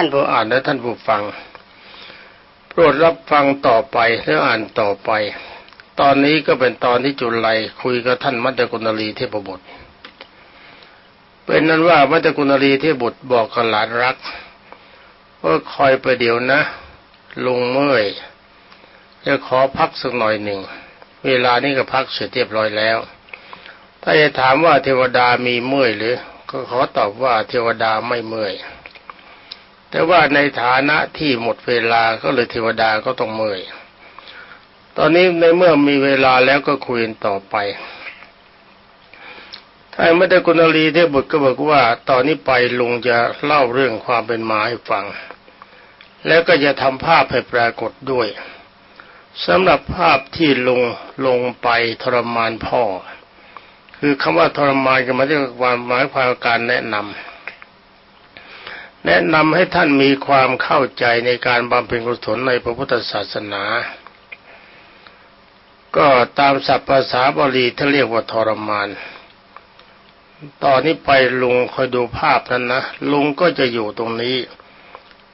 ท่านผู้อ่านและท่านผู้ฟัง โปรดรับฟังต่อไปแล้วอ่านต่อไป ตอนนี้ก็เป็นตอนที่จุลัยคุยกับท่านมัตตกุณลีเทพบุตรเป็นนั้นว่ามัตตกุณลีเทพบุตรบอกกับหลานรักว่าคอยไปเดี๋ยวนะลุงเมื่อยจะขอพักสักหน่อยหนึ่ง เวลานี้ก็พักเสร็จเรียบร้อยแล้ว ถ้าจะถามว่าเทวดามีเมื่อยหรือ ก็ขอตอบว่าเทวดาไม่เมื่อย แต่ว่าในฐานะที่หมดเวลาก็เลยเทวดาก็ต้องเมื่อย ตอนนี้ในเมื่อมีเวลาแล้วก็คุยต่อไปท่านไม่ได้กุณลีเทพบุตรก็บอกว่า ตอนนี้ไปลุงจะเล่าเรื่องความเป็นมาให้ฟัง แล้วก็จะทำภาพให้ปรากฏด้วยสำหรับภาพที่ลุงลงไปทรมานพ่อ คือคำว่าทรมานก็มาที่ความหมายความการแนะนำ แนะนำให้ท่านมีความเข้าใจในการบำเพ็ญกุศลในพระพุทธศาสนา ก็ตามศัพท์ภาษาบาลีท่านเรียกว่าทรมาน ตอนนี้ไปลุงคอยดูภาพนั้นนะ ลุงก็จะอยู่ตรงนี้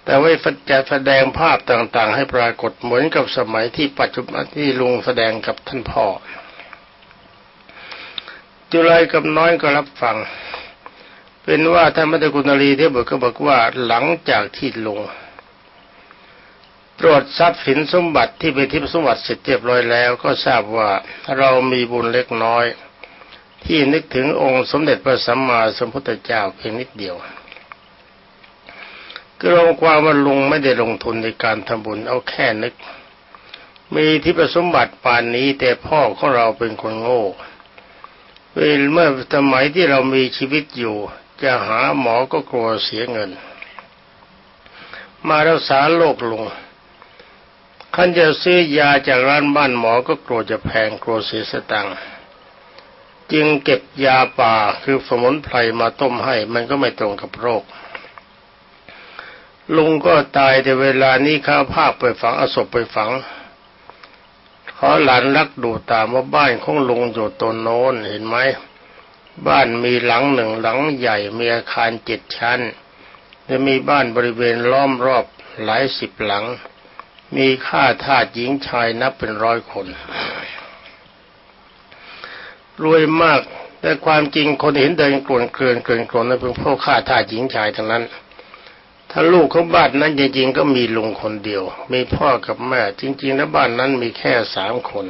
แต่ว่าจะแสดงภาพต่างๆ ให้ปรากฏเหมือนกับสมัยที่ปัจจุบันที่ลุงแสดงกับท่านพ่อจุลัยกับน้อยก็รับฟัง เป็นว่าท่านมัตตกุณลีเทพบุตรก็บอกว่าหลังจากที่ลงตรวจทรัพย์สินสมบัติที่เป็นทิพย์สมบัติเสร็จเรียบร้อยแล้ว ก็ทราบว่าเรามีบุญเล็กน้อย ที่นึกถึงองค์สมเด็จพระสัมมาสัมพุทธเจ้าเพียงนิดเดียวก็ลงความว่าลุงไม่ได้ลงทุนในการทำบุญเอาแค่นึก มีที่ประสมบัติป่านนี้แต่พ่อของเราเป็นคนโง่เเมื่อสมัยที่เรามีชีวิตอยู่ จะหาหมอก็กลัวเสียเงิน มารักษาโรคลุงขันจะซื้อยาจากร้านบ้านหมอก็กลัวจะแพงกลัวเสียสตังค์จึงเก็บยาป่าคือสมุนไพรมาต้มให้ มันก็ไม่ตรงกับโรค ลุงก็ตายแต่เวลานี้ข้าภาพไปฝังอศพไปฝัง ขอหลานรักดูตามว่าบ้านของลุงอยู่ตนโน้นเห็นไหม บ้านมีหลังหนึ่งหลังใหญ่มีอาคารเจ็ดชั้นจะมีบ้านบริเวณล้อมรอบหลายสิบหลัง มีค่าทาสหญิงชายนับเป็นร้อยคน รวยมากแต่ความจริงคนเห็นเดินกลวนเกลื่อนเกลื่อนกลนนั้นเป็นพวกค่าทาสหญิงชายทั้งนั้น ถ้าลูกของบ้านนั้นจริงๆก็มีลุงคนเดียว มีพ่อกับแม่ จริง ๆ แล้วบ้านนั้นมีแค่สามคน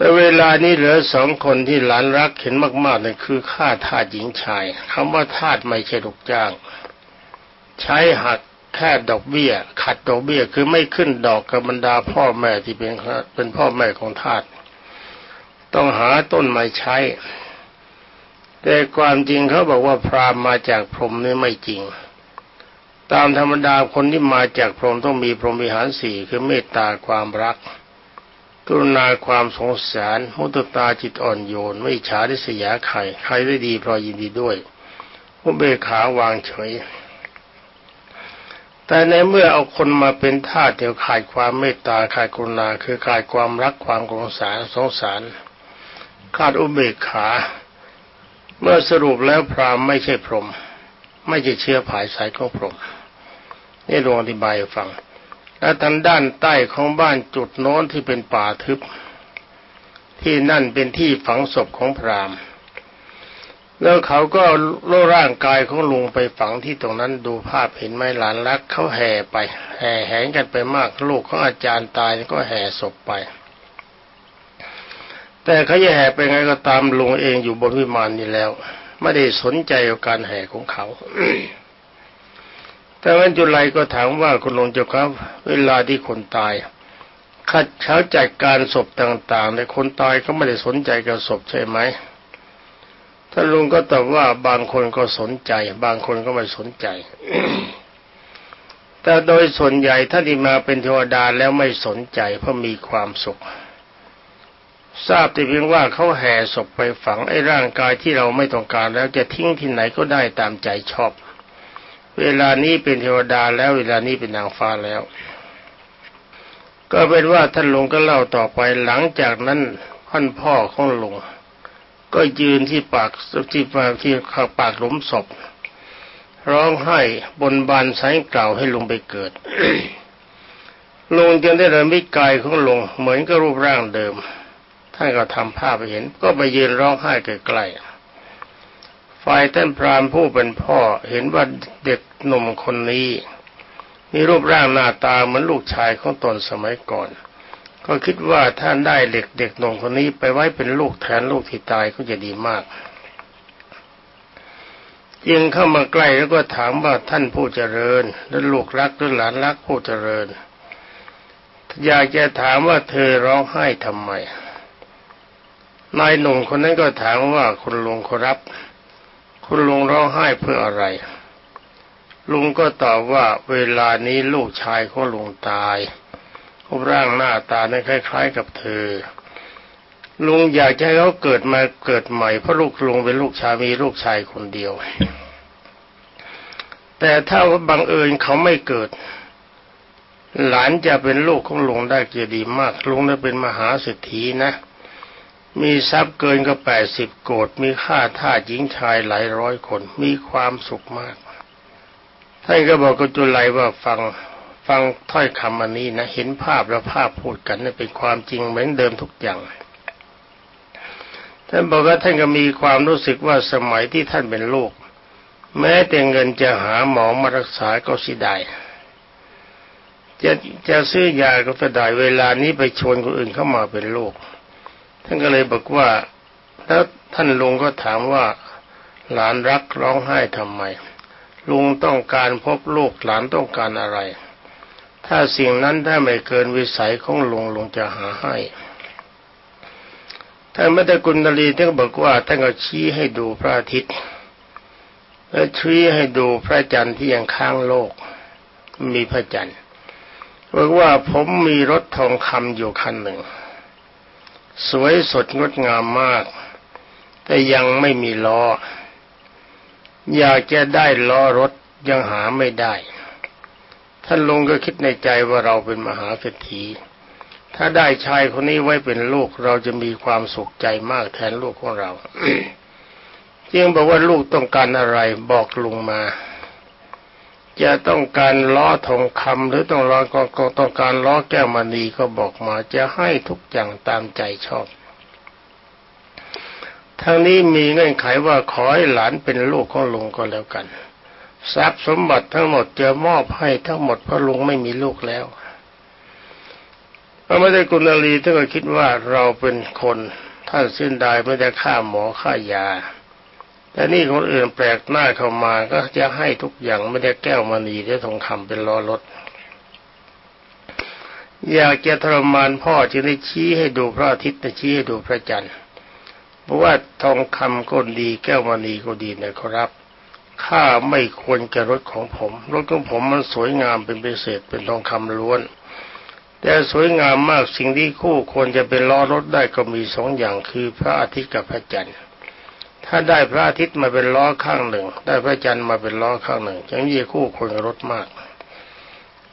แต่เวลานี้เหลือสองคนที่หลานรักเห็นมากๆนั่นคือค่าทาสหญิงชายคำว่าทาสไม่ใช่ลูกจ้าง ใช้หักแค่ดอกเบี้ย ขัดดอกเบี้ยคือไม่ขึ้นดอกกับบรรดาพ่อแม่ที่เป็นเป็นพ่อแม่ของทาสต้องหาต้นไม้ใช้ แต่ความจริงเขาบอกว่าพรามมาจากพรหมนี่ไม่จริง ตามธรรมดาคนที่มาจากพรหมต้องมีพรหมิหารสี่คือเมตตาความรัก กรุณาความสงสารมุตตาจิตอ่อนโยน ไม่ฉาดิสยาใครใครได้ดีพอยินดีด้วยผู้เบขาวางเฉย แต่ในเมื่อเอาคนมาเป็นทาสเดียวขาดความเมตตาขาดกรุณาคือขาดความรักความสงสารสงสารขาดอุเบกขา เมื่อสรุปแล้วพรามไม่ใช่พรหมไม่ใช่เชื้อผายสายของพรหมนี่ลองอธิบายฟัง แล้วทางด้านใต้ของบ้านจุดโน้นที่เป็นป่าทึบ ที่นั่นเป็นที่ฝังศพของพราหมณ์ แล้วเขาก็โล่ร่างกายของลุงไปฝังที่ตรงนั้นดูภาพเห็นไหมหลานรักเขาแห่ไป แห่แหงกันไปมากลูกของอาจารย์ตายก็แห่ศพไป แต่เขาจะแห่ไปไงก็ตามลุงเองอยู่บนวิมานนี้แล้ว ไม่ได้สนใจกับการแห่ของเขา แต่วันจุลัยก็ถามว่าคุณลุงเจ้าครับ เวลาที่คนตายขัดเช้าจัดการศพต่างๆในคนตายเขาไม่ได้สนใจกับศพใช่ไหมท่านลุงก็ตอบว่าบางคนก็สนใจ บางคนก็ไม่สนใจ แต่โดยส่วนใหญ่ถ้าที่มาเป็นเทวดาแล้วไม่สนใจเพราะมีความสุข ทราบแต่เพียงว่าเขาแห่ศพไปฝังไอ้ร่างกายที่เราไม่ต้องการแล้วจะทิ้งที่ไหนก็ได้ตามใจชอบ เวลานี้เป็นเทวดาแล้วเวลานี้เป็นนางฟ้าแล้ว ก็เป็นว่าท่านลุงก็เล่าต่อไปหลังจากนั้นท่านพ่อของลุงก็ยืนที่ปากที่ปากที่ข้าปากหลุมศพ ร้องไห้บนบานสายกล่าวให้ลุงไปเกิดลุงจึงได้เดินวิกายของลุงเหมือนกับรูปร่างเดิมท่านก็ทำภาพไปเห็น ก็ไปยืนร้องไห้ใกล้ๆ ฝ่ายท่านพรามผู้เป็นพ่อเห็นว่าเด็กหนุ่มคนนี้ มีรูปร่างหน้าตาเหมือนลูกชายของตนสมัยก่อน ก็คิดว่าท่านได้เด็กเด็กหนุ่มคนนี้ไปไว้เป็นลูกแทนลูกที่ตายก็จะดีมากยิงเข้ามาใกล้แล้วก็ถามว่าท่านผู้เจริญหรือลูกรักหรือหลานรักผู้เจริญ อยากจะถามว่าเธอร้องไห้ทำไมนายหนุ่มคนนั้นก็ถามว่าคุณลุงครับ คุณลุงร้องไห้เพื่ออะไร ลุงก็ตอบว่าเวลานี้ลูกชายของลุงตายรูปร่างหน้าตาเนี่ยคล้าย ๆ กับเธอ ลุงอยากให้เขาเกิดมาเกิดใหม่เพราะลูกลุงเป็นลูกชายมีลูกชายคนเดียว แต่ถ้าว่าบังเอิญเขาไม่เกิด หลานจะเป็นลูกของลุงได้จะดีมาก ลุงจะเป็นมหาเศรษฐีนะ มีทรัพย์เกินก็แปดสิบโกดมีค่าท่าหญิงชายหลายร้อยคน มีความสุขมาก ท่านก็บอกกับจุลัยว่าฟังฟังถ้อยคำอันนี้นะ เห็นภาพแล้วภาพพูดกันนี่เป็นความจริงเหมือนเดิมทุกอย่าง ท่านบอกว่าท่านก็มีความรู้สึกว่าสมัยที่ท่านเป็นลูก แม้แต่เงินจะหาหมอมารักษาก็เสิได้จะจะซื้อยาก็จะได้เวลานี้ไปชวนคนอื่นเข้ามาเป็นลูก ท่านก็เลยบอกว่า แล้วท่านลุงก็ถามว่า หลานรักร้องไห้ทำไม ลุงต้องการพบลูกหลานต้องการอะไร ถ้าสิ่งนั้นถ้าไม่เกินวิสัยของลุงลุงจะหาให้ท่านไม่ได้กุณลีท่านก็บอกว่าท่านก็ชี้ให้ดูพระอาทิตย์ และชี้ให้ดูพระจันทร์ที่ยังค้างโลก มีพระจันทร์บอกว่าผมมีรถทองคำอยู่คันหนึ่ง สวยสดงดงามมาก แต่ยังไม่มีล้อ อยากจะได้ล้อรถยังหาไม่ได้ ท่านลุงก็คิดในใจว่าเราเป็นมหาเศรษฐี ถ้าได้ชายคนนี้ไว้เป็นลูกเราจะมีความสุขใจมากแทนลูกของเรา จึงบอกว่าลูกต้องการอะไรบอกลุงมา จะต้องการล้อทองคำหรือต้องรอก็ต้องการล้อแก้วมณีก็บอกมาจะให้ทุกอย่างตามใจชอบ ทั้งนี้มีเงื่อนไขว่าขอให้หลานเป็นลูกของลุงก็แล้วกัน ทรัพย์สมบัติทั้งหมดจะมอบให้ทั้งหมดเพราะลุงไม่มีลูกแล้วพระไม่ได้กุณลีท่านก็คิดว่าเราเป็นคนท่านสิ้นดายไม่ได้ฆ่าหมอฆ่ายา แต่นี่คนอื่นแปลกหน้าเข้ามาก็จะให้ทุกอย่างไม่ได้แก้วมณีได้ทองคำเป็นล้อรถ อยากจะทรมานพ่อจึงได้ชี้ให้ดูพระอาทิตย์ชี้ให้ดูพระจันทร์เพราะว่าทองคำก็ดีแก้วมณีก็ดีนะครับข้าไม่ควรจะรถของผม รถของผมมันสวยงามเป็นพิเศษเป็นทองคำล้วน แต่สวยงามมากสิ่งที่คู่ควรจะเป็นล้อรถได้ก็มีสองอย่างคือพระอาทิตย์กับพระจันทร์ ถ้าได้พระอาทิตย์มาเป็นล้อข้างหนึ่ง ได้พระจันทร์มาเป็นล้อข้างหนึ่งจังยี่คู่คนรถมาก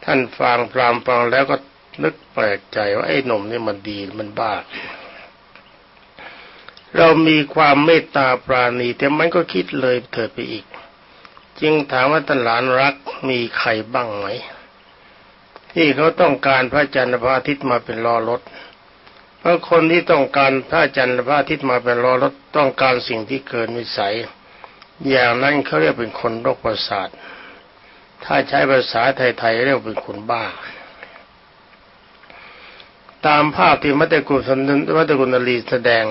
ท่านฟังพรามฟังแล้วก็นึกแปลกใจว่าไอ้หนุ่มนี่มันดีมันบ้า เรามีความเมตตาปราณีแต่มันก็คิดเลยเถิดไปอีก จึงถามว่าตหลานรักมีใครบ้างไหมที่เขาต้องการพระจันทร์พระอาทิตย์มาเป็นล้อรถ ราะคนที่ต้องการพระจันทร์พระอาทิตย์มาเป็นรอรถต้องการสิ่งที่เกินวิสัย อย่างนั้นเขาเรียกเป็นคนโรคประสาท ถ้าใช้ภาษาไทยๆเรียกเป็นคนบ้า ตามภาพที่มัตตกุลมัตตกุลนลีแสดง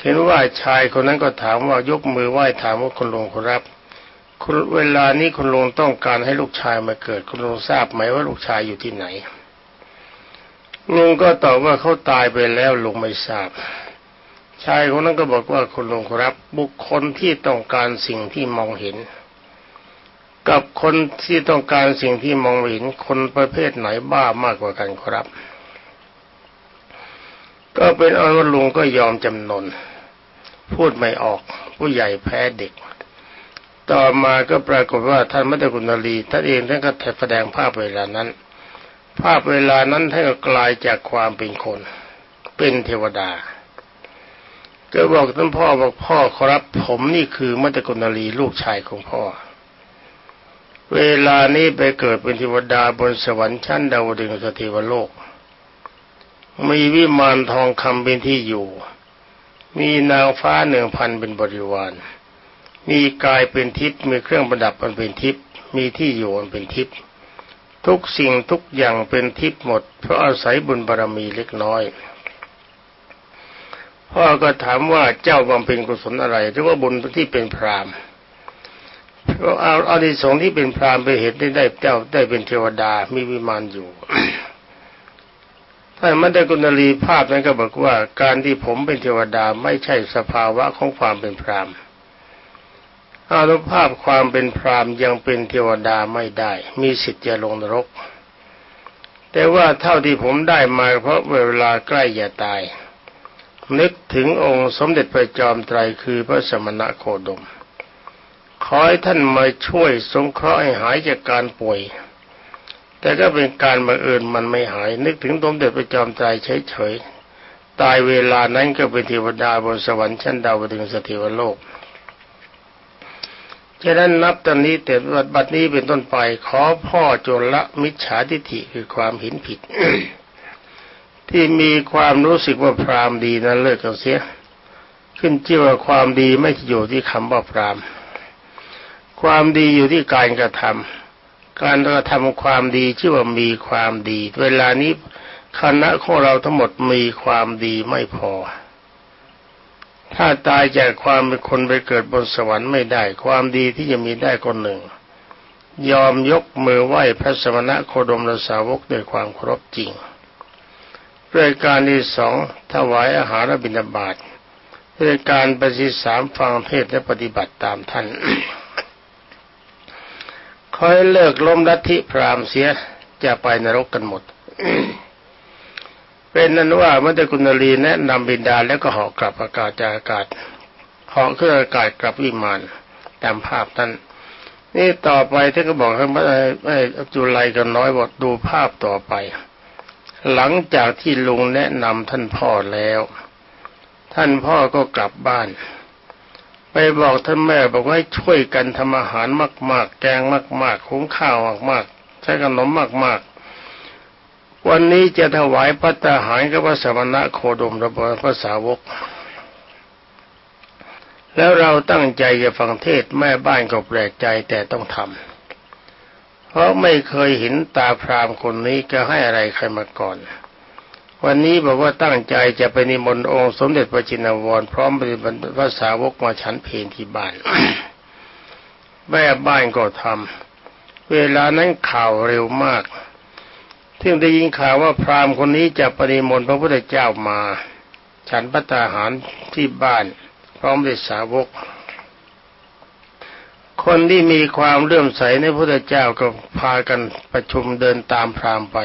เห็นว่าชายคนนั้นก็ถามว่ายกมือไหว้ถามว่าคุณลุงครับคุณเวลานี้คุณลุงต้องการให้ลูกชายมาเกิดคุณลุงทราบไหมว่าลูกชายอยู่ที่ไหน ลุงก็ตอบว่าเขาตายไปแล้วลุงไม่ทราบ ชายคนนั้นก็บอกว่าคุณลุงครับ บุคคลที่ต้องการสิ่งที่มองเห็น กับคนที่ต้องการสิ่งที่มองเห็นคนประเภทไหนบ้ามากกว่ากันครับ ก็เป็นอันว่าลุงก็ยอมจำนน พูดไม่ออก ผู้ใหญ่แพ้เด็ก ต่อมาก็ปรากฏว่าท่านมัตตกุณลีท่านเองท่านก็แสดงภาพเวลานั้น ภาพเวลานั้นท่านก็กลายจากความเป็นคน เป็นเทวดาก็บอกท่านพ่อบอกพ่อครับผมนี่คือมัตตกุณลีลูกชายของพ่อ เวลานี้ไปเกิดเป็นเทวดาบนสวรรค์ชั้นดาวดึงสถิวโลก มีวิมานทองคำเป็นที่อยู่ มีนางฟ้าหนึ่งพันเป็นบริวาร มีกายเป็นทิพย์มีเครื่องประดับมันเป็นทิพย์มีที่อยู่มันเป็นทิพย์ ทุกสิ่งทุกอย่างเป็นทิพย์หมด เพราะอาศัยบุญบารมีเล็กน้อย พ่อก็ถามว่าเจ้าบำเพ็ญกุศลอะไรหรือว่าบุญที่เป็นพรามณ์ก็เอาอานิสงส์ที่เป็นพรามไปเห็นได้ได้เจ้าได้เป็นเทวดามีวิมานอยู่ถ้ามันได้กุณลีภาพนั้นก็บอกว่า การที่ผมเป็นเทวดาไม่ใช่สภาวะของความเป็นพราม อานุภาพความเป็นพรามยังเป็นเทวดาไม่ได้ มีสิทธิ์จะลงนรก แต่ว่าเท่าที่ผมได้มาเพราะเวลาใกล้จะตาย นึกถึงองค์สมเด็จพระจอมไตรคือพระสมณะโคดม ขอให้ท่านมาช่วยสงเคราะห์ให้หายจากการป่วย แต่ก็เป็นการบังเอิญมันไม่หาย นึกถึงสมเด็จพระจอมไตรเฉยๆตายเวลานั้นก็เป็นเทวดาบนสวรรค์ชั้นดาวดึงสถิวโลก ฉะนั้นนับตอนนี้แต่บัดนี้เป็นต้นไปขอพ่อจนละมิจฉาทิฏฐิคือความเห็นผิด ที่มีความรู้สึกว่าพรามดีนั้นเลิกกันเสีย ขึ้นชื่อว่าความดีไม่อยู่ที่คำว่าพรามความดีอยู่ที่การกระทำการกระทำความดีชื่อว่ามีความดี เวลานี้คณะของเราทั้งหมดมีความดีไม่พอ ถ้าตายจากความเป็นคนไปเกิดบนสวรรค์ไม่ได้ ความดีที่จะมีได้คนหนึ่ง ยอมยกมือไหว้พระสมณะโคดมรสาวกด้วยความเคารพจริงรายการที่สองถวายอาหารบิณฑบาตรายการปฏิสามฟังเทศและปฏิบัติตามท่านคอยเลิกล้มลัทธิพราหมณ์เสียจะไปนรกกันหมด เป็นนั้นว่าเมื่อกุณลีแนะนำบินดาแล้วก็หอกกลับอากาศจากอากาศหอกขึ้นอากาศกลับวิมานตามภาพท่านนี่ต่อไปท่านก็บอกให้ไอ้จุไลกันน้อยบอกดูภาพต่อไป หลังจากที่ลุงแนะนำท่านพ่อแล้ว ท่านพ่อก็กลับบ้าน ไปบอกท่านแม่บอกว่าช่วยกันทำอาหารมาก ๆ แกงมาก ๆ หุงข้าวมากๆใช้ขนมมาก ๆ วันนี้จะถวายพระตาหารกับพระสมณะโคดมระพระสาวก แล้วเราตั้งใจจะฟังเทศแม่บ้านก็แปลกใจแต่ต้องทำเพราะไม่เคยเห็นตาพรามคนนี้ก็ให้อะไรใครมาก่อน วันนี้บอกว่าตั้งใจจะไปนิมนต์องค์สมเด็จพระจินวรพร้อมปฏิบัติภาษาวกมาฉันเพลที่บ้านแม่บ้านก็ทำเวลานั้นข่าวเร็วมาก ที่ได้ยินข่าวว่าพราหมณ์คนนี้จะปฏิมนต์พระพุทธเจ้ามา ฉันพระตาหารที่บ้าน พร้อมด้วยสาวก คนที่มีความเลื่อมใสในพระพุทธเจ้าก็พากันประชุมเดินตามพราหมณ์ไป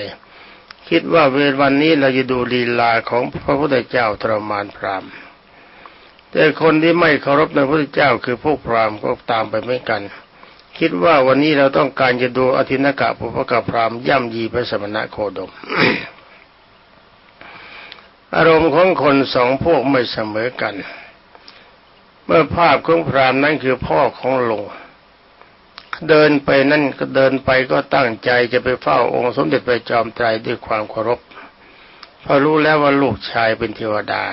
คิดว่าเวลวันนี้เราจะดูลีลาของพระพุทธเจ้าทรมานพรามแต่คนที่ไม่เคารพในพระพุทธเจ้าคือพวกพรามก็ตามไปไม่กัน คิดว่าวันนี้เราต้องการจะดูอธินกะภุพกพรามย่ำยีพระสมณะโคดม อารมณ์ของคนสองพวกไม่เสมอกัน เมื่อภาพของพรามนั้นคือพ่อของหลวงเดินไปนั่นก็เดินไปก็ตั้งใจจะไปเฝ้าองค์สมเด็จพระจอมไตรด้วยความเคารพเพราะรู้แล้วว่าลูกชายเป็นเทวดา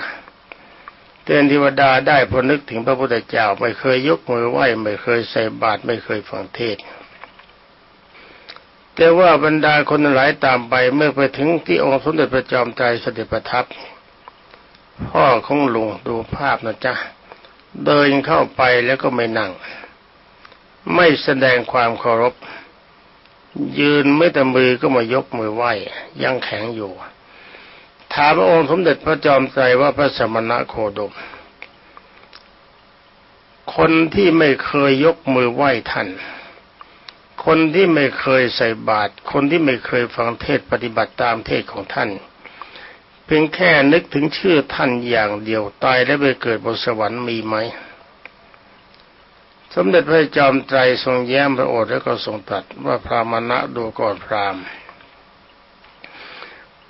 เตือนเทวดาได้พอนึกถึงพระพุทธเจ้า ไม่เคยยกมือไหว้ไม่เคยใส่บาตรไม่เคยฟังเทศแต่ว่าบรรดาคนหลายตามไปเมื่อไปถึงที่องค์สมเด็จพระจอมไตรเสด็จประทับ พ่อของลุงดูภาพนะจ๊ะเดินเข้าไปแล้วก็ไม่นั่ง ไม่แสดงความเคารพ ยืนไม่แต่มือก็มายกมือไหว้ยังแข็งอยู่ ถามพระองค์สมเด็จพระจอมไตรว่าพระสมณะโคดม คนที่ไม่เคยยกมือไหว้ท่าน คนที่ไม่เคยใส่บาตรคนที่ไม่เคยฟังเทศปฏิบัติตามเทศของท่าน เพียงแค่นึกถึงชื่อท่านอย่างเดียวตายแล้วไปเกิดบนสวรรค์มีไหม สมเด็จพระจอมไตรทรงแย้มพระโอษฐ์แล้วก็ทรงตรัสว่าพรามณะดูก่อนพราม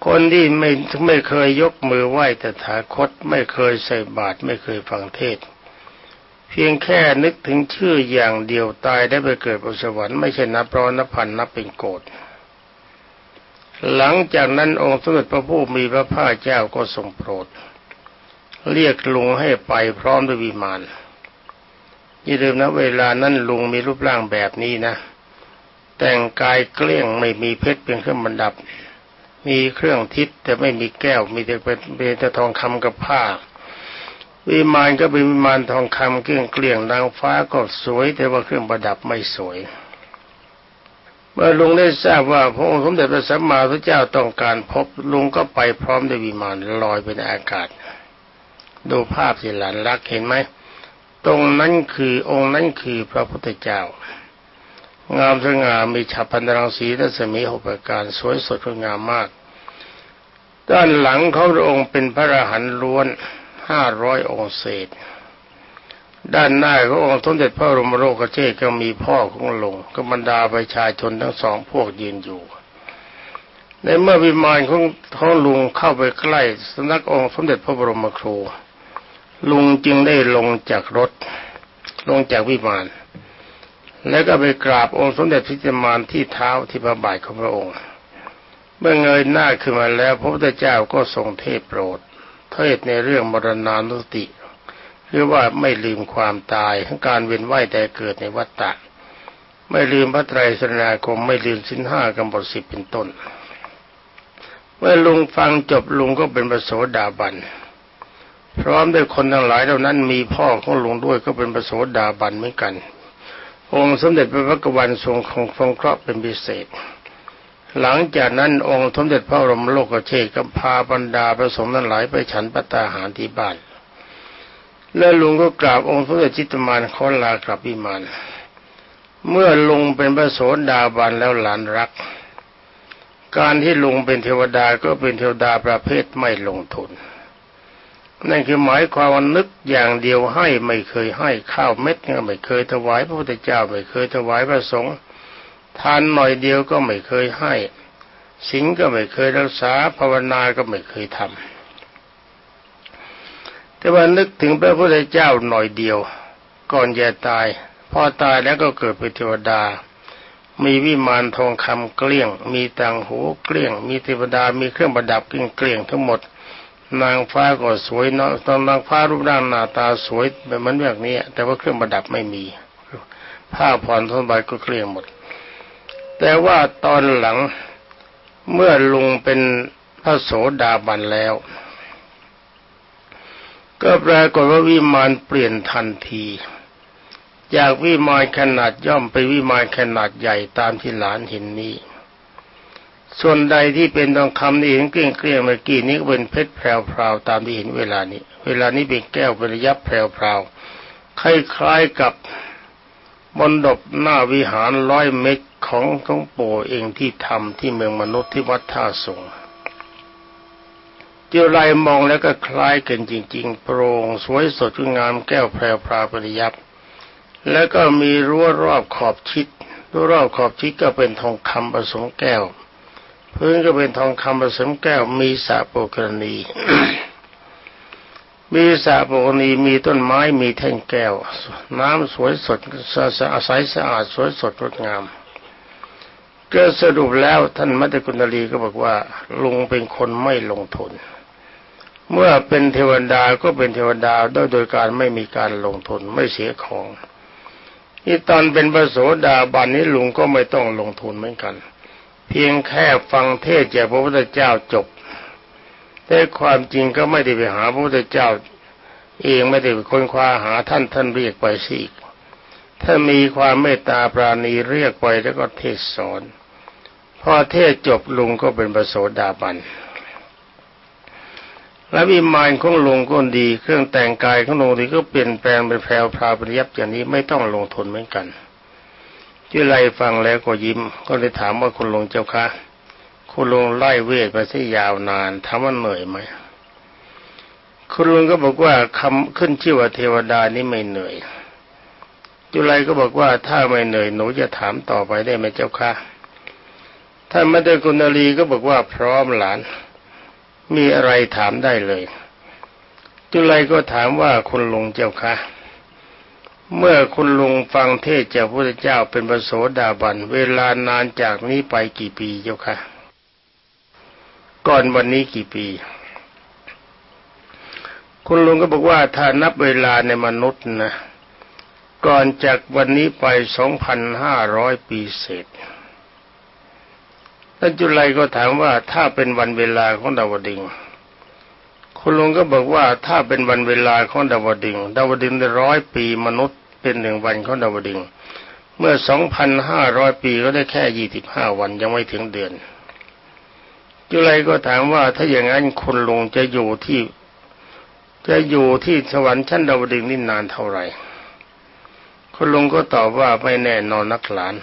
คนที่ไม่ไม่เคยยกมือไหว้ตถาคต ไม่เคยใส่บาตรไม่เคยฟังเทศเพีพียงแค่นึกถึงชื่ออย่างเดียวตายได้ไปเกิดบนสวรรค์ไม่ใช่นับร้อยนับพันนับเป็นโกดหลังจากนั้นองค์สมเด็จพระผู้มีพระภาคเจ้าก็ทรงโปรด เรียกลุงให้ไปพร้อมด้วยวิมานอย่าลืมนะเวลานั้นลุงมีรูปร่างแบบนี้นะ แต่งกายเกลี้ยงไม่มีเพชรเป็นเครื่องบรรดับ มีเครื่องทิพย์แต่ไม่มีแก้ว มีแต่เป็นเป็นแต่ทองคำกับผ้า วิมานก็เป็นวิมานทองคำเกลี้ยงเกลี้ยงนางฟ้าก็สวย แต่ว่าเครื่องประดับไม่สวย เมื่อลุงได้ทราบว่าพระองค์สมเด็จพระสัมมาสัมพุทธเจ้าต้องการพบลุงก็ไปพร้อมด้วยวิมานลอยไปในอากาศ ดูภาพสิหลานรักเห็นไหมตรงนั้นคือองค์นั้นคือพระพุทธเจ้างามสง่ามีฉับพันรังสีและสมีหกประการสวยสดงามมาก ด้านหลังของพระองค์เป็นพระอรหันต์ล้วนห้าร้อยองค์เศษ ด้านหน้าขององค์สมเด็จพระบรมโลกเชษก็มีพ่อของหลวงก็บรรดาประชาชนทั้งสองพวกยืนอยู่ ในเมื่อวิมานของท้องลุงเข้าไปใกล้สนักองค์สมเด็จพระบรมครู ลุงจึงได้ลงจากรถ ลงจากวิมาน แล้วก็ไปกราบองค์สมเด็จพิจิมานที่เท้าที่พระบาทของพระองค์ เมื่อเงยหน้าขึ้นมาแล้วพระพุทธเจ้าก็ทรงเทศโปรด เทศในเรื่องมรณานุสติคือว่าไม่ลืมความตายทั้งการเวียนว่ายแต่เกิดในวัฏฏะไม่ลืมพระไตรสรณาคมไม่ลืมสินห้ากำบทสิบเป็นต้น เมื่อลุงฟังจบลุงก็เป็นประโสดาบันพร้อมด้วยคนทั้งหลายเหล่านั้นมีพ่อของลวงด้วยก็เป็นประโสดาบันเหมือนกัน องค์สมเด็จพระพักวันทรงคงฟงเคราะห์เป็นพิเศษ หลังจากนั้นองค์สมเด็จพระบรมโลกเชษก็พาบรรดาประสงค์ทั้งหลายไปฉันปัตตาหารที่บ้าน แล้วลุงก็กราบองค์สมเด็จจิตมานขอลากลับวิมานเมื่อลุงเป็นพระโสดาบันแล้วหลานรัก การที่ลุงเป็นเทวดาก็เป็นเทวดาประเภทไม่ลงทุน นั่นคือหมายความว่านึกอย่างเดียวให้ไม่เคยให้ข้าวเม็ดก็ไม่เคยถวายพระพุทธเจ้าไม่เคยถวายพระสงฆ์ ทานหน่อยเดียวก็ไม่เคยให้สิงก็ไม่เคยรักษาภาวนาก็ไม่เคยทำแต่ว่านึกถึงพระพุทธเจ้าหน่อยเดียว ก่อนจะตายพอตายแล้วก็เกิดเป็นเทวดา มีวิมานทองคำเกลี้ยง มีต่างหูเกลี้ยง มีเทวดามีเครื่องประดับเกลี้ยงทั้งหมด นางฟ้าก็สวยเนาะตอนนางฟ้ารูปร่างหน้าตาสวยแบบมันแบบนี้แต่ว่าเครื่องประดับไม่มี ผ้าผ่อนทนใบก็เคลี่ยงหมด แต่ว่าตอนหลังเมื่อลุงเป็นพระโสดาบันแล้ว ก็ปรากฏว่าวิมานเปลี่ยนทันที จากวิมานขนาดย่อมไปวิมานขนาดใหญ่ตามที่หลานเห็นนี้ ส่วนใดที่เป็นทองคำที่เห็นเกลี้ยงเกลี้ยงเมื่อกี้นี้ก็เป็นเพชรแพรวๆตามที่เห็นเวลานี้ เวลานี้เป็นแก้วเป็นยับแพรวๆคล้ายๆกับมนดบหน้าวิหารร้อยเมตร ของหลวงปู่เองที่ทำที่เมืองมนุษย์ที่วัดท่าสงเจ้าไรมองแล้วก็คล้ายกันจริง ๆ โปร่งสวยสดงามแก้วแพรวพราวปริยับแล้วก็มีรั้วรอบขอบชิดรั้วรอบขอบชิดก็เป็นทองคำผสมแก้ว พื้นก็เป็นทองคำผสมแก้ว มีสระโปกรณีมีสระโปกรณีมีต้นไม้มีแท่งแก้ว น้ำสวยสดสะอาดใสสะอาดสวยสดงดงาม ก็สรุปแล้วท่านมัตตกุณลีก็บอกว่าลุงเป็นคนไม่ลงทุน เมื่อเป็นเทวดาก็เป็นเทวดาด้วยโดยการไม่มีการลงทุนไม่เสียของนี่ตอนเป็นพระโสดาบันนี้ลุงก็ไม่ต้องลงทุนเหมือนกัน เพียงแค่ฟังเทศจากพระพุทธเจ้าจบ แต่ความจริงก็ไม่ได้ไปหาพระพุทธเจ้า เองไม่ได้ไปค้นคว้าหาท่านท่านเรียกไปสิ ถ้ามีความเมตตาปราณีเรียกไปแล้วก็เทศสอนพอเทศจบลุงก็เป็นประโสดาบันและวิมานของลุงก็ดี เครื่องแต่งกายของลุงดีก็เปลี่ยนแปลงเป็นแพรวพราวเปริยับอย่างนี้ไม่ต้องลงทุนเหมือนกันที่ไล่ฟังแล้วก็ยิ้ม ก็เลยถามว่าคุณลุงเจ้าคะคุณลุงไล่เวทไปที่ยาวนานถามว่าเหนื่อยไหมคุณลุงก็บอกว่าคำขึ้นชื่อว่าเทวดานี่ไม่เหนื่อย จุไลก็บอกว่าถ้าไม่เหนื่อยหนูจะถามต่อไปได้ไหมเจ้าค่ะท่านม่ได้กุณลีก็บอกว่าพร้อมหลาน มีอะไรถามได้เลย จุไลก็ถามว่าคุณลุงเจ้าค่ะเมื่อคุณลุงฟังเทศจากพระพุทธเจ้าเป็นประโสดาบัน เวลานานจากนี้ไปกี่ปีเจ้าค่ะก่อนวันนี้กี่ปี คุณลุงก็บอกว่าถ้านับเวลาในมนุษย์นะ ก่อนจากวันนี้ไปสองพันห้าร้อยปีเศษท่านจุลัยก็ถามว่าถ้าเป็นวันเวลาของดาวดิงคุณลุงก็บอกว่าถ้าเป็นวันเวลาของดาวดิงดาวดิงได้ร้อยปีมนุษย์เป็นหนึ่งวันของดาวดิงเมื่อสองพันห้าร้อยปีก็ได้แค่ยี่สิบห้าวันยังไม่ถึงเดือน จุลัยก็ถามว่าถ้าอย่างนั้นคุณลุงจะอยู่ที่ จะอยู่ที่สวรรค์ชั้นดาวดิงนี่นานเท่าไหร่ คุณลุงก็ตอบว่าไม่แน่นอนนักหลาน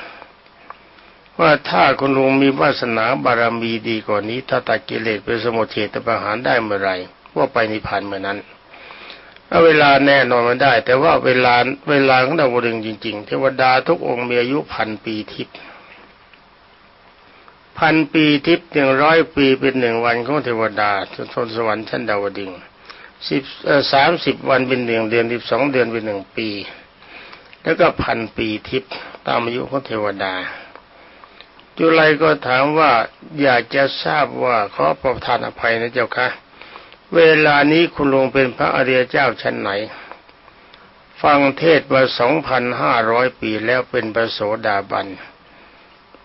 ว่าถ้าคุณลุงมีวาสนาบารมีดีกว่านี้ ถ้าตัดกิเลสเป็นสมุทเฉตประหารได้เมื่อไรว่าไปนิพพานเมื่อนั้นเอาเวลาแน่นอนมันได้ แต่ว่าเวลาเวลาของดาวดึงจริงๆ เทวดาทุกองค์มีอายุพันปีทิพย์พันปีทิพย์หนึ่งร้อยปีเป็นหนึ่งวันของเทวดาจนทนสวรรค์ชั้นดาวดึงสิบสามสิบวันเป็นหนึ่งเดือนสิบสองเดือนเป็นหนึ่งปี แล้วก็พันปีทิพย์ตามอายุของเทวดา จุไลก็ถามว่าอยากจะทราบว่าขอประทานอภัยนะเจ้าค่ะเวลานี้คุณลุงเป็นพระอริยเจ้าชั้นไหน ฟังเทศมาสองพันห้าร้อยปีแล้วเป็นประโสดาบัน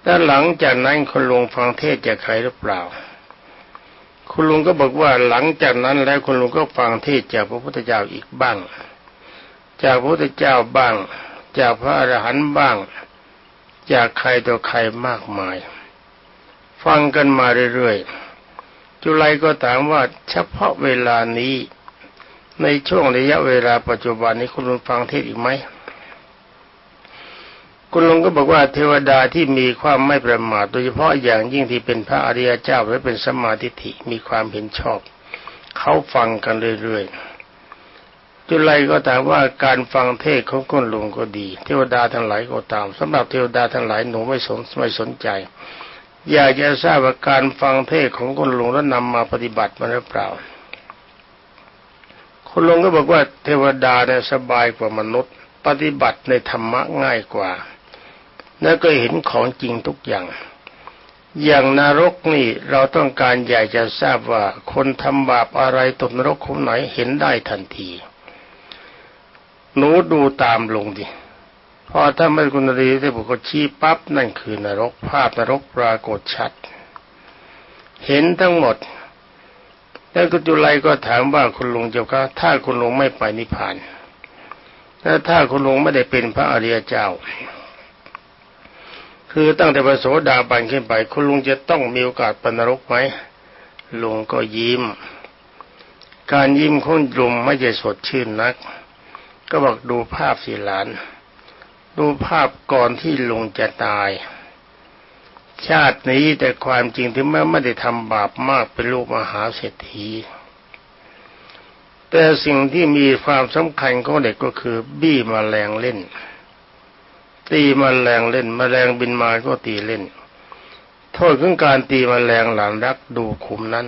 แต่หลังจากนั้นคุณลุงฟังเทศจากใครหรือเปล่า คุณลุงก็บอกว่าหลังจากนั้นแล้วคุณลุงก็ฟังเทศจากพระพุทธเจ้าอีกบ้าง จากพระพุทธเจ้าบ้าง จากพระอรหันต์บ้าง จากใครต่อใครมากมาย ฟังกันมาเรื่อยๆ จุไลก็ถามว่าเฉพาะเวลานี้ ในช่วงระยะเวลาปัจจุบันนี้คุณลุงฟังเทศอีกไหมคุณลุงก็บอกว่าเทวดาที่มีความไม่ประมาทโดยเฉพาะอย่างยิ่งที่เป็นพระอริยเจ้าและเป็นสมาธิิมีความเห็นชอบ เขาฟังกันเรื่อยๆ จุลัยก็ถามว่าการฟังเทศของคุณลุงก็ดี เทวดาทั้งหลายก็ตามสำหรับเทวดาทั้งหลายหนูไม่สนไม่สนใจ อยากจะทราบว่าการฟังเทศของคุณลุงแล้วนำมาปฏิบัติมาหรือเปล่า คุณลุงก็บอกว่าเทวดาเนี่ยสบายกว่ามนุษย์ ปฏิบัติในธรรมะง่ายกว่า แล้วก็เห็นของจริงทุกอย่าง อย่างนรกนี่เราต้องการอยากจะทราบว่าคนทำบาปอะไรตกนรกคนไหนเห็นได้ทันที หนูดูตามลงดิพอถ้าไม่คุณรีได้บุกชี้ปั๊บนั่นคือนรกภาพนรกปรากฏชัด เห็นทั้งหมดแล้วกุจุไลก็ถามว่าคุณลุงเจ้าค่ะถ้าคุณลุงไม่ไปนิพพานแล้วถ้าคุณลุงไม่ได้เป็นพระอริยเจ้า คือตั้งแต่พระโสดาบันขึ้นไป คุณลุงจะต้องมีโอกาสปนรกไหมลุงก็ยิ้ม การยิ้มของลุงไม่ใช่สดชื่นนัก ก็บอกดูภาพสิหลาน ดูภาพก่อนที่ลุงจะตาย ชาตินี้แต่ความจริงถึงแม้ไม่ได้ทำบาปมากเป็นลูกมหาเศรษฐี แต่สิ่งที่มีความสำคัญของเด็กก็คือ บี้มแมลงเล่น ตีมแมลงเล่นมแมลงบินมาก็ตีเล่น โทษของการตีมแมลงหลานรักดูขุมนั้น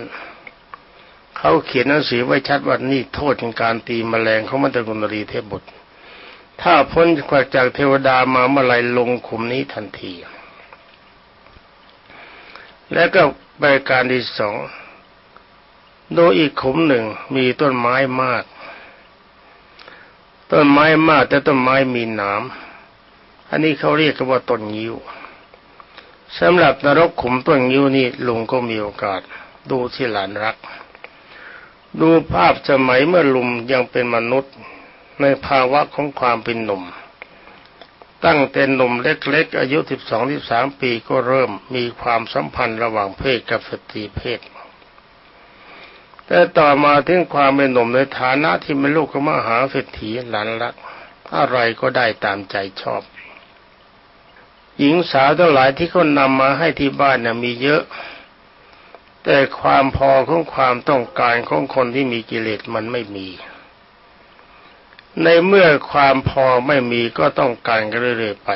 เขาเขียนหนังสือไว้ชัดว่านี่โทษของการตีแมลงเขามันตะกุณรีเทพบุตร ถ้าพ้นจากเทวดามาเมื่อไรลงขุมนี้ทันที แล้วก็บริการที่สองโดยอีกขุมหนึ่งมีต้นไม้มาก ต้นไม้มากแต่ต้นไม้มีหนามอันนี้เขาเรียกกันว่าต้นยิ้วสำหรับนรกขุมต้นยิ้วนี่ลุงก็มีโอกาสดูที่หลานรัก ดูภาพสมัยเมื่อลุมยังเป็นมนุษย์ในภาวะของความเป็นหนุ่ม ตั้งแต่หนุ่มเล็กๆ อายุสิบสองสิบสามปีก็เริ่มมีความสัมพันธ์ระหว่างเพศกับสตรีเพศ แต่ต่อมาถึงความเป็นหนุ่มในฐานะที่เป็นลูกของมหาเศรษฐีหลานรัก อะไรก็ได้ตามใจชอบ หญิงสาวทั้งหลายที่เขานำมาให้ที่บ้านน่ะมีเยอะ แต่ความพอของความต้องการของคนที่มีกิเลสมันไม่มี ในเมื่อความพอไม่มีก็ต้องการกันเรื่อยๆไป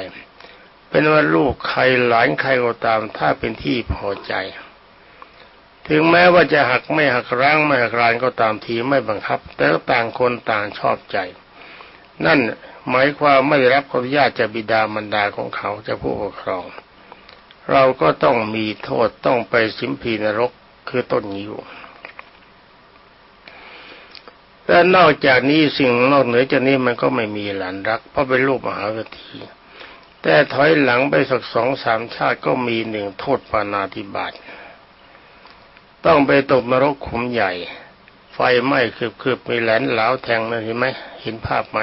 เป็นว่าลูกใครหลานใครก็ตามถ้าเป็นที่พอใจ ถึงแม้ว่าจะหักไม่หักร้างไม่หักรานก็ตามทีไม่บังคับ แต่ต่างคนต่างชอบใจ นั่นหมายความไม่ได้รับออนุญาตจากบิดามารดาของเขาจะผู้ปกครอง เราก็ต้องมีโทษต้องไปสิมพีนรกคือต้นยิ้วและนอกจากนี้สิ่งนอกเหนือจากนี้มันก็ไม่มีหลานรัก เพราะเป็นลูกมหาวิทยแต่ถอยหลังไปสักสองสามชาติก็มีหนึ่งโทษปานาธิบาตต้องไปตกนรกขุมใหญ่ ไฟไหม้คืบๆมีแหลนเหลาแทงนะเห็นไหมเห็นภาพไหม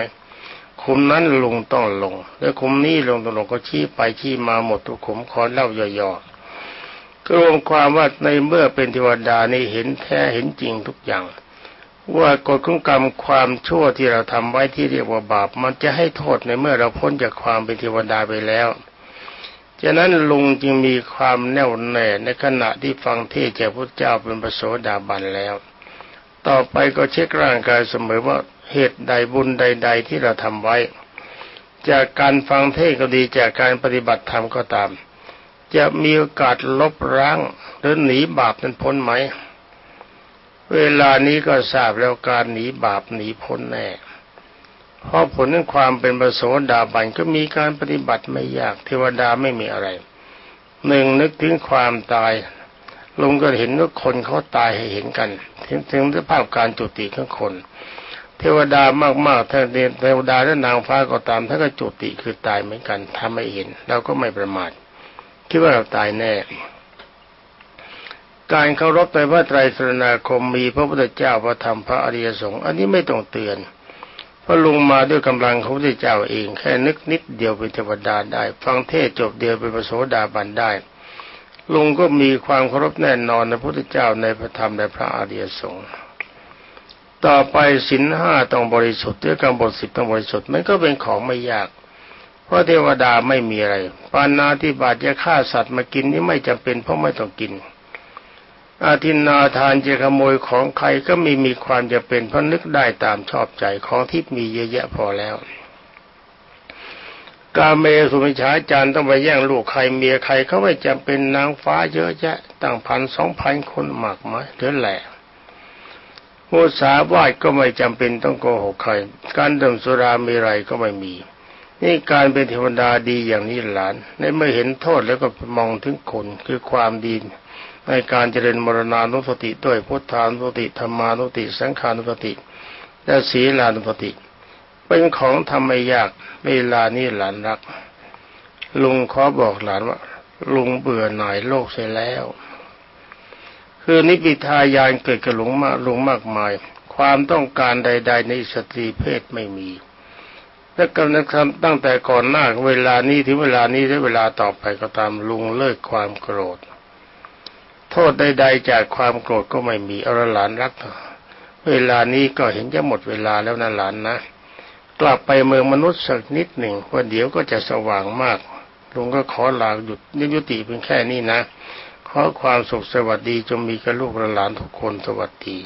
ขุมนั้นลุงต้องลง แล้วขุมนี้ลงตรงลงก็ชี้ไปชี้มาหมดทุกขุมขอเล่าย่อๆก็รวมความว่าในเมื่อเป็นเทวดานี่เห็นแท้เห็นจริงทุกอย่าง ว่ากฎของกรรมความชั่วที่เราทำไว้ที่เรียกว่าบาป มันจะให้โทษในเมื่อเราพ้นจากความเป็นเทวดาไปแล้วฉะนั้นลุงจึงมีความแน่วแน่ในขณะที่ฟังเทศจากพระเจ้าเป็นประโสดาบันแล้ว ต่อไปก็เช็คร่างกายเสมอว่า เหตุใดบุญใด ๆ ที่เราทำไว้ จากการฟังเทศก็ดีจากการปฏิบัติธรรมก็ตาม จะมีโอกาสลบล้างหรือหนีบาปนั้นพ้นไหม เวลานี้ก็ทราบแล้วการหนีบาปหนีพ้นแน่เพราะผลของความเป็นประโสดาบันก็มีการปฏิบัติไม่ยากเทวดาไม่มีอะไรหนึ่งนึกถึงความตายลุงก็เห็นว่าคนเขาตายให้เห็นกัน ถึงถึงสภาพการจุติของคน เทวดามากๆถ้าเทวดาและนางฟ้าก็ตามถ้าก็จุติคือตายเหมือนกันทำไม่เห็นเราก็ไม่ประมาทคิดว่าเราตายแน่ การเคารพในพระไตรสรณาคมมีพระพุทธเจ้าพระธรรมพระอริยสงฆ์อันนี้ไม่ต้องเตือนพราะลุงมาด้วยกำลังของพระเจ้าเอง แค่นึกนิดเดียวเป็นเทวดาได้ ฟังเทศจบเดียวเป็นพระโสดาบันได้ลุงก็มีความเคารพแน่นอนในพระพุทธเจ้าในพระธรรมในพระอริยสงฆ์ ต่อไปสินห้าต้องบริสุทธิ์ด้วยกำบทสิบต้องบริสุทธิ์มันก็เป็นของไม่ยาก เพราะเทวดาไม่มีอะไรปานาธิบาตจะฆ่าสัตว์มากินนี่ไม่จำเป็นเพราะไม่ต้องกิน อาทินนาทานจะขโมยของใครก็มีมีความจะเป็นเพราะนึกได้ตามชอบใจของที่มีเยอะแยะพอแล้วกาเมสุมิชาจารย์ต้องไปแย่งลูกใครเมียใครเขาไม่จำเป็นนางฟ้าเยอะแยะตั้งพันสองพันคนมากมายเดือแหละ มุสาวาดก็ไม่จำเป็นต้องโกหกใคร การดื่มสุรามีไรก็ไม่มี นี่การเป็นเทวดาดีอย่างนี้หลานในเมื่อเห็นโทษแล้วก็มองถึงคนคือความดีในการเจริญมรณานุสติด้วยพุทธานุสติธรรมานุสติสังขานุสติและศีลานุสติ เป็นของทำไม่ยากเวลานี้หลานรัก ลุงขอบอกหลานว่า ลุงเบื่อหน่ายโลกเสียแล้ว คือนิพิทายานเกิดกับหลงมากลุงมากมาย ความต้องการใด ๆ ในสตรีเพศไม่มีและกำลังทำตั้งแต่ก่อนหน้าเวลานี้ถึงเวลานี้และเวลาต่อไปก็ตามลุงเลิกความโกรธ โทษใด ๆ จากความโกรธก็ไม่มีอรหลานรัก เวลานี้ก็เห็นจะหมดเวลาแล้วนะหลานนะ กลับไปเมืองมนุษย์สักนิดหนึ่งว่าเดี๋ยวก็จะสว่างมากลุงก็ขอลาหยุดยุติเป็นแค่นี้นะ ขอความสุขสวัสดีจงมีกับลูกหลานทุกคนสวัสดี